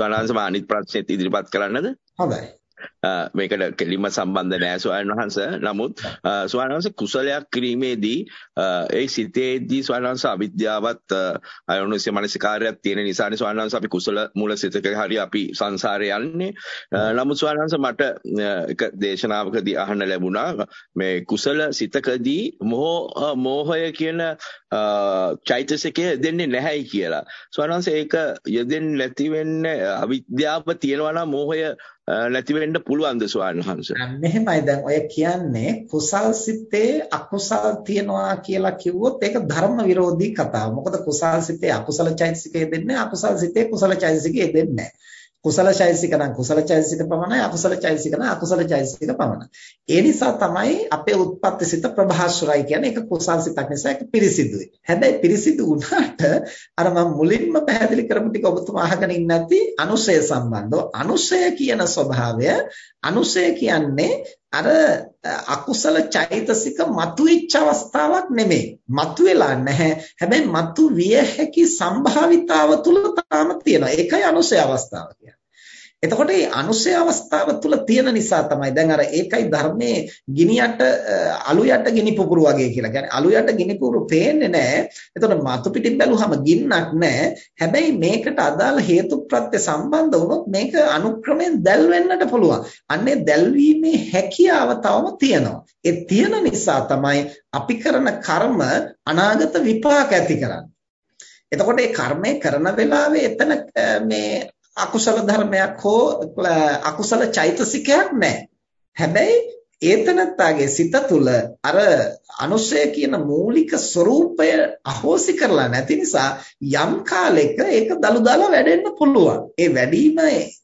ස්වාමීන් වහන්සේ අනිත් ප්‍රශ්නෙත් ඉදිරිපත් කරන්නද? හොඳයි. මේකට කෙලින්ම සම්බන්ධ නෑ ස්වාමීන් වහන්සේ. නමුත් ස්වාමීන් වහන්සේ කුසලයක් කිරීමේදී ඒ සිතේදී ස්වාමීන් වහන්සේ අවිද්‍යාවත් අයෝනිසය මනසිකාරයක් තියෙන නිසානේ ස්වාමීන් වහන්සේ අපි කුසල මූල සිතක හරි අපි සංසාරේ යන්නේ. නමුත් ස්වාමීන් වහන්සේ මට එක දේශනාවකදී අහන්න ලැබුණා මේ කුසල සිතකදී මොහ මෝහය කියන චෛතසිකය දෙන්නේ නැහැයි කියලා. ස්වාමීන් වහන්සේ ඒක යෙදෙන්නේ නැති වෙන්නේ අවිද්‍යාව තියෙනවා නම් මෝහය නැති වෙන්න පුළුවන්ද ස්වාමීන් වහන්සේ? මෙහෙමයි දැන් ඔය කියන්නේ කුසල් සිතේ අකුසල් තියනවා කියලා කිව්වොත් ඒක ධර්ම විරෝධී කතාව. මොකද කුසල් සිතේ අකුසල චෛතසිකය දෙන්නේ අකුසල් සිතේ කුසල චෛතසිකය දෙන්නේ නැහැ. කුසල චෛතසික නම් කුසල චෛතසික පමණයි අකුසල චෛතසික නම් අකුසල චෛතසික පමණයි. ඒ නිසා තමයි අපේ උත්පත්ති සිත ප්‍රභාස්වරයි කියන්නේ ඒක කුසල් සිතක් නිසා ඒක පිරිසිදුයි. හැබැයි පිරිසිදු වුණාට අර මම මුලින්ම පැහැදිලි කරපු ටික ඔබතුමා අහගෙන ඉන්නේ නැති අනුශය සම්බන්ධව අනුශය කියන ස්වභාවය අනුශය කියන්නේ අර අකුසල චෛතසික මතුවෙච්ච අවස්ථාවක් නෙමෙයි. මතුවෙලා නැහැ. හැබැයි මතු විය හැකි සම්භාවිතාව තුල තාම තියෙනවා. ඒකයි අනුසය අවස්ථාව කියන්නේ. එතකොට මේ අනුසය අවස්ථාව තුල තියෙන නිසා තමයි දැන් අර ඒකයි ධර්මයේ ගිනියට අලු යට ගිනි පුපුරු වගේ කියලා. කියන්නේ අලු යට ගිනි පුපුරු පේන්නේ නැහැ. එතකොට මතු පිටින් බැලුවම ගින්නක් නැහැ. හැබැයි මේකට අදාළ හේතු ප්‍රත්‍ය සම්බන්ධ වුණොත් මේක අනුක්‍රමයෙන් දැල් වෙන්නට පුළුවන්. අන්නේ දැල්වීමේ හැකියාව තවම තියෙනවා. ඒ තියෙන නිසා තමයි අපි කරන කර්ම අනාගත විපාක ඇති කරන්නේ. එතකොට මේ කර්මය කරන වෙලාවේ එතන මේ අකුසල ධර්මයක් හෝ අකුසල චෛතසිකයක් නැහැ. හැබැයි ඒතනත්තාගේ සිත තුළ අර අනුශය කියන මූලික ස්වરૂපය අහෝසි කරලා නැති නිසා යම් කාලයක ඒක දලු දාලා වැඩෙන්න පුළුවන්. ඒ වැඩිම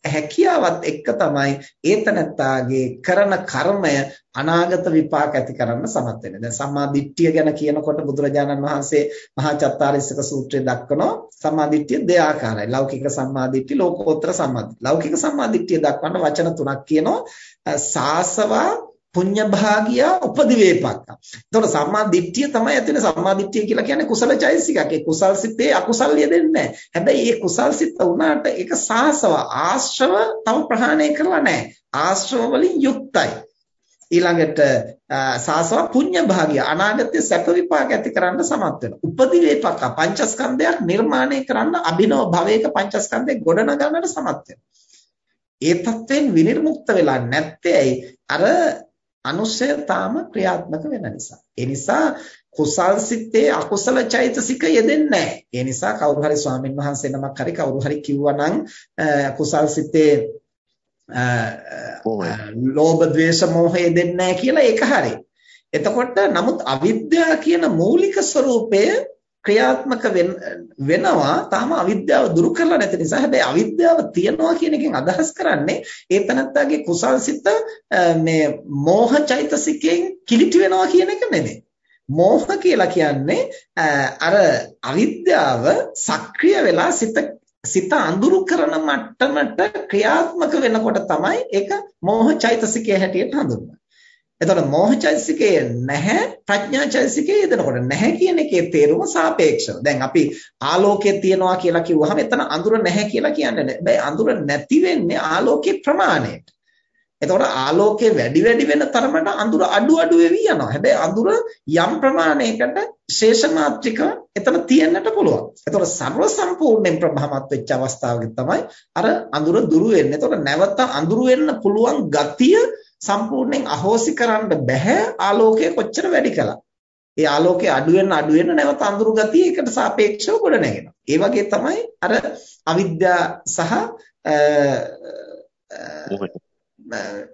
හැකියාවත් එක්ක තමයි ඒතනත්තාගේ කරන කර්මය අනාගත විපාක ඇති කරන්න සමත් වෙන්නේ. දැන් සම්මා දිට්ඨිය ගැන කියනකොට බුදුරජාණන් වහන්සේ මහා චත්තාරිස්සක සූත්‍රයේ දක්වනවා සම්මා දිට්ඨිය දෙආකාරයි. ලෞකික සම්මා දිට්ඨි, ලෝකෝත්තර සම්මා දිට්ඨි. ලෞකික සම්මා දිට්ඨිය දක්වන වචන තුනක් කියනවා. සාසවා පුඤ්ඤ භාගියා උපදිවේපක්ක. එතකොට සම්මා දිට්ඨිය තමයි ඇතුලේ සම්මා දිට්ඨිය කියලා කියන්නේ කුසල චෛතසිකයක්. ඒ කුසල් සිතේ අකුසල් යෙදෙන්නේ නැහැ. හැබැයි මේ කුසල් සිත උනාට ඒක සාසව ආශ්‍රව තව ප්‍රහාණය කරලා නැහැ. ආශ්‍රව වලින් යුක්තයි. ඊළඟට සාසව පුඤ්ඤ භාගිය අනාගතයේ සැප විපාක ඇති කරන්න සමත් වෙනවා. උපදිවේපක පංචස්කන්ධයක් නිර්මාණය කරන්න අභිනව භවයක පංචස්කන්ධේ ගොඩනගන්නට සමත් වෙනවා. ඒ තත්වෙන් විනිර්මුක්ත වෙලා නැත්තේ අර අනුස්සය තාම ක්‍රියාත්මක වෙන නිසා. ඒ නිසා කුසල් සිත්තේ අකුසල චෛතසික යෙදෙන්නේ නැහැ. ඒ නිසා කවුරු හරි ස්වාමින් වහන්සේ නමක් හරි කවුරු හරි කිව්වනම් කුසල් සිත්තේ ලෝභ ද්වේෂ මෝහය දෙන්නේ නැහැ කියලා ඒක හරි. එතකොට නමුත් අවිද්‍යාව කියන මූලික ස්වરૂපය ක්‍රියාත්මක වෙනවා. තාම අවිද්‍යාව දුරු කරලා නැති නිසා. හැබැයි අවිද්‍යාව තියනවා කියන එකෙන් අදහස් කරන්නේ ඒ තනත්තාගේ කුසල්සිත මේ මෝහ චෛතසිකයෙන් කිලිටි වෙනවා කියන එක නෙමෙයි. මෝහ කියලා කියන්නේ අර අවිද්‍යාව සක්‍රිය වෙලා සිත සිත අඳුරු කරන මට්ටමට ක්‍රියාත්මක වෙනකොට තමයි ඒක මෝහ චෛතසිකය හැටියට හඳුන්වන්නේ. එතකොට මෝහචෛතසිකය නැහැ ප්‍රඥාචෛතසිකය යෙදෙනකොට නැහැ කියන එකේ තේරුම සාපේක්ෂව. දැන් අපි ආලෝකය තියනවා කියලා කිව්වහම එතන අඳුර නැහැ කියලා කියන්නේ නැහැ. බෑ අඳුර නැති වෙන්නේ ආලෝකයේ ප්‍රමාණයට. එතකොට ආලෝකය වැඩි වැඩි වෙන තරමට අඳුර අඩු අඩු වෙවි යනවා. හැබැයි අඳුර යම් ප්‍රමාණයකට ශේෂ මාත්‍රික එතන තියෙන්නට පුළුවන්. එතකොට ਸਰව සම්පූර්ණයෙන් ප්‍රභාමත් වෙච්ච අවස්ථාවක තමයි අර අඳුර දුරු වෙන්නේ. එතකොට නැවත අඳුර වෙන්න පුළුවන් ගතිය සම්පූර්ණයෙන් අහෝසි කරන්න බෑ ආලෝකය කොච්චර වැඩි කළා. ඒ ආලෝකය අඩු වෙන අඩු වෙන නැවත අඳුරු ගතිය ඒකට සාපේක්ෂව ගොඩ නැගෙනවා. ඒ වගේ තමයි අර අවිද්‍යාව සහ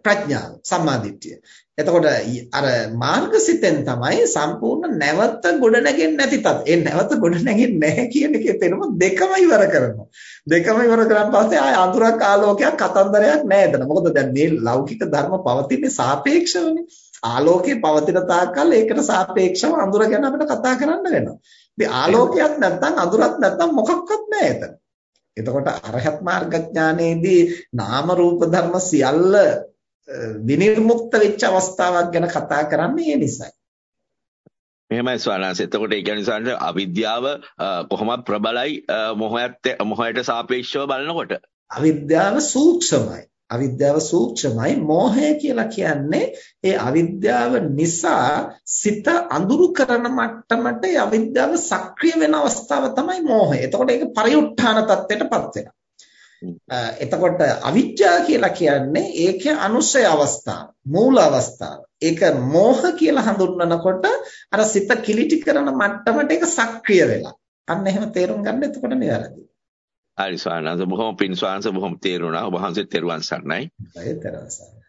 ප්‍රඥාව සම්මාදිට්ඨිය. එතකොට අර මාර්ගසිතෙන් තමයි සම්පූර්ණ නැවත ගොඩ නැගෙන්නේ නැති තත්. ඒ නැවත ගොඩ නැගෙන්නේ නැහැ කියන එකේ තේරුම දෙකම ඉවර කරනවා. දෙකම ඉවර කරන් පස්සේ ආය අඳුරක් ආලෝකයක් කතන්දරයක් නැහැ එතන. මොකද දැන් මේ ලෞකික ධර්ම පවතින්නේ සාපේක්ෂවනේ. ආලෝකේ පවතින තාක්කල් ඒකට සාපේක්ෂව අඳුර ගැන අපිට කතා කරන්න වෙනවා. ඉතින් ආලෝකයක් නැත්නම් අඳුරක් නැත්නම් මොකක්වත් නැහැ එතන. එතකොට අරහත් මාර්ග ඥානයේදී නාම රූප ධර්ම සියල්ල විනිර්මුක්ත වෙච්ච අවස්ථාවක් ගැන කතා කරන්නේ ඒ නිසයි. මෙහෙමයි ස්වාමීන් එතකොට ඒ කියන්නේ ස්වාමීන් අවිද්‍යාව කොහොමද ප්‍රබලයි මොහයත් මොහයට සාපේක්ෂව බලනකොට අවිද්‍යාව සූක්ෂමයි. අවිද්‍යාව සූක්ෂමයි මෝහය කියලා කියන්නේ ඒ අවිද්‍යාව නිසා සිත අඳුරු කරන මට්ටමට ඒ අවිද්‍යාව සක්‍රිය වෙන අවස්ථාව තමයි මෝහය. එතකොට ඒක පරිඋත්ථාන තත්ත්වයටපත් වෙනවා. එතකොට අවිජ්ජා කියලා කියන්නේ ඒකේ අනුශය අවස්ථාව, මූල අවස්ථාව. ඒක මෝහ කියලා හඳුන්වනකොට අර සිත කිලිටි කරන මට්ටමට ඒක සක්‍රිය වෙලා. අන්න එහෙම තේරුම් ගන්න එතකොට නිවැරදියි. හරි ස්වාමීන් වහන්සේ බොහොම පින් ස්වාමීන් වහන්සේ බොහොම තේරුණා. ඔබ වහන්සේ තෙරුවන් සරණයි. ඒ තෙරුවන් සරණයි.